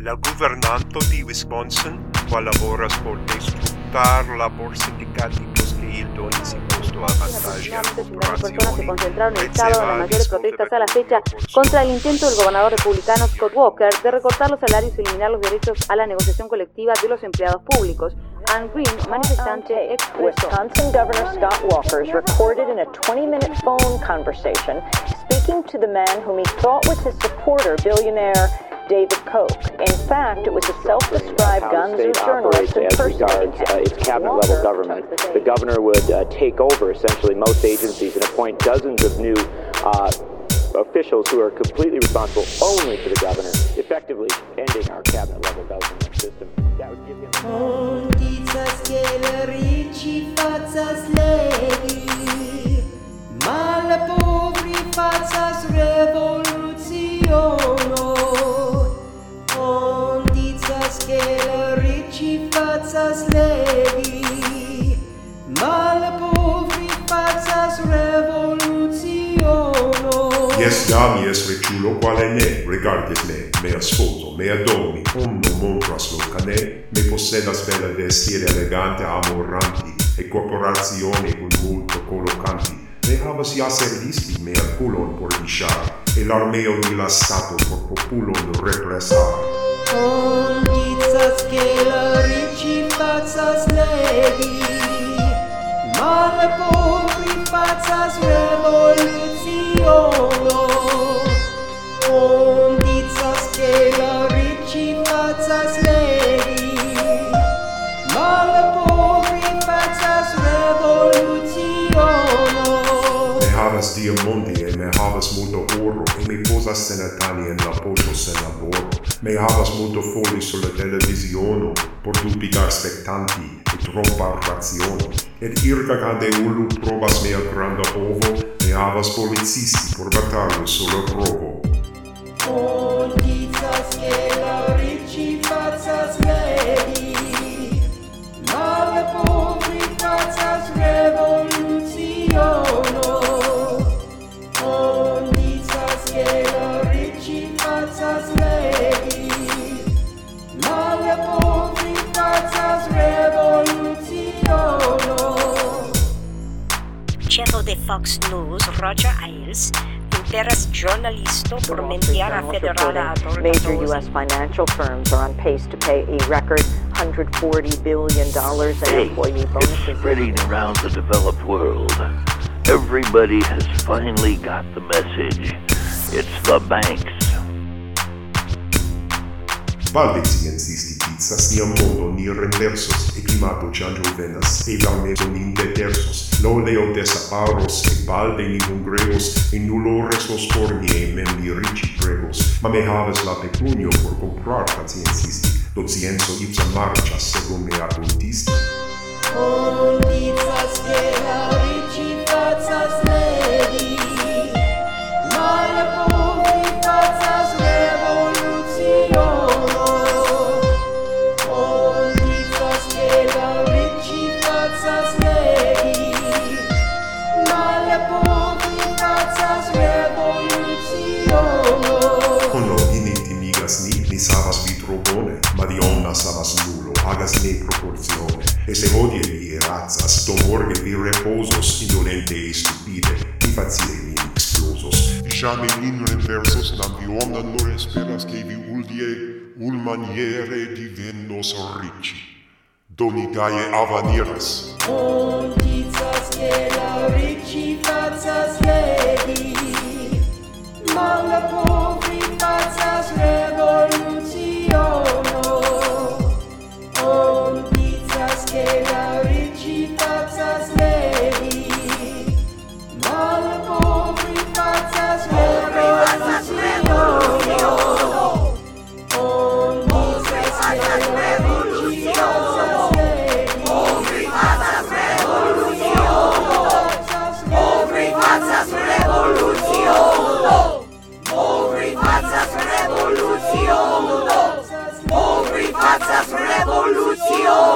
La governanto di Wisconsin collaboras por destructar labor sindicati pos che il imposto a vantaggio a personas se concentraron el sábado en las mayores protestas a la fecha contra el intento del gobernador republicano Scott Walker de recortar los salarios y eliminar los derechos a la negociación colectiva de los empleados públicos. Ann Green, manifestante expresó. Wisconsin Governor Scott Walker is recorded in a 20-minute phone conversation speaking to the man whom he thought was his supporter, billionaire David Koch. In fact, it was a self-described guns and journalist as regards uh, its cabinet-level government. The governor would uh, take over essentially most agencies and appoint dozens of new uh, officials who are completely responsible only for the governor, effectively ending our cabinet-level government system. That would give him. povas legi malpovi facas revoluciono Yes, jam, yes, reculo, quale ne, regardis me, me ascolto, me adomi, omno montras locane, me possedas bella vestire elegante amoranti, e corporazione con molto collocanti, Me havas ja servisti mea culon por lisciar e l'armeo di la stato por populon repressar. Ogni che la ricci facas legi malpovri facas revoluziono on dicas che la ricci facas legi malpovri facas revoluziono ne havas diamondi e ne havas multo oro e mi posas senatani en la poŝo sen laboro me havas multo foli sur la televisiono por dubigar spectanti e trompa rationo. Et irga cade ulu probas mea granda ovo, me havas policisti por batalo sur la provo. Polizas che la ricci facas medi, Fox News, Roger Ailes, interas giornalisto por mentiara federala Major U.S. financial firms are on pace to pay a record $140 billion in employee bonuses. It's spreading around the developed world. Everybody has finally got the message. It's the banks. Valde scienzisti Pizzas nia mondo ni renversos, e climato changio venas, e la meso nin detersos, l'oleo desaparos, e balde ni congregos, e nullo resos cornie, mem mi ricci pregos, ma me haves la pecunio por comprar pacientisti, do cienzo ipsa marcia, segum me adultisti. Oh, pizzas che la ricci facas, balcone, ma di onda sabaslulo, hagasne proporzione, e se odie e razzas, domorge vi reposos, indolente e stupide, impazievi explosos. Jame in reversos, la bionda non esperas che vi uldie, ul maniere divennos ricci. Donigae avaniras. Condizas che la ricci faccias vedi, ma la poveri faccias vedi. Hombre y falsas revolución. Y revolución.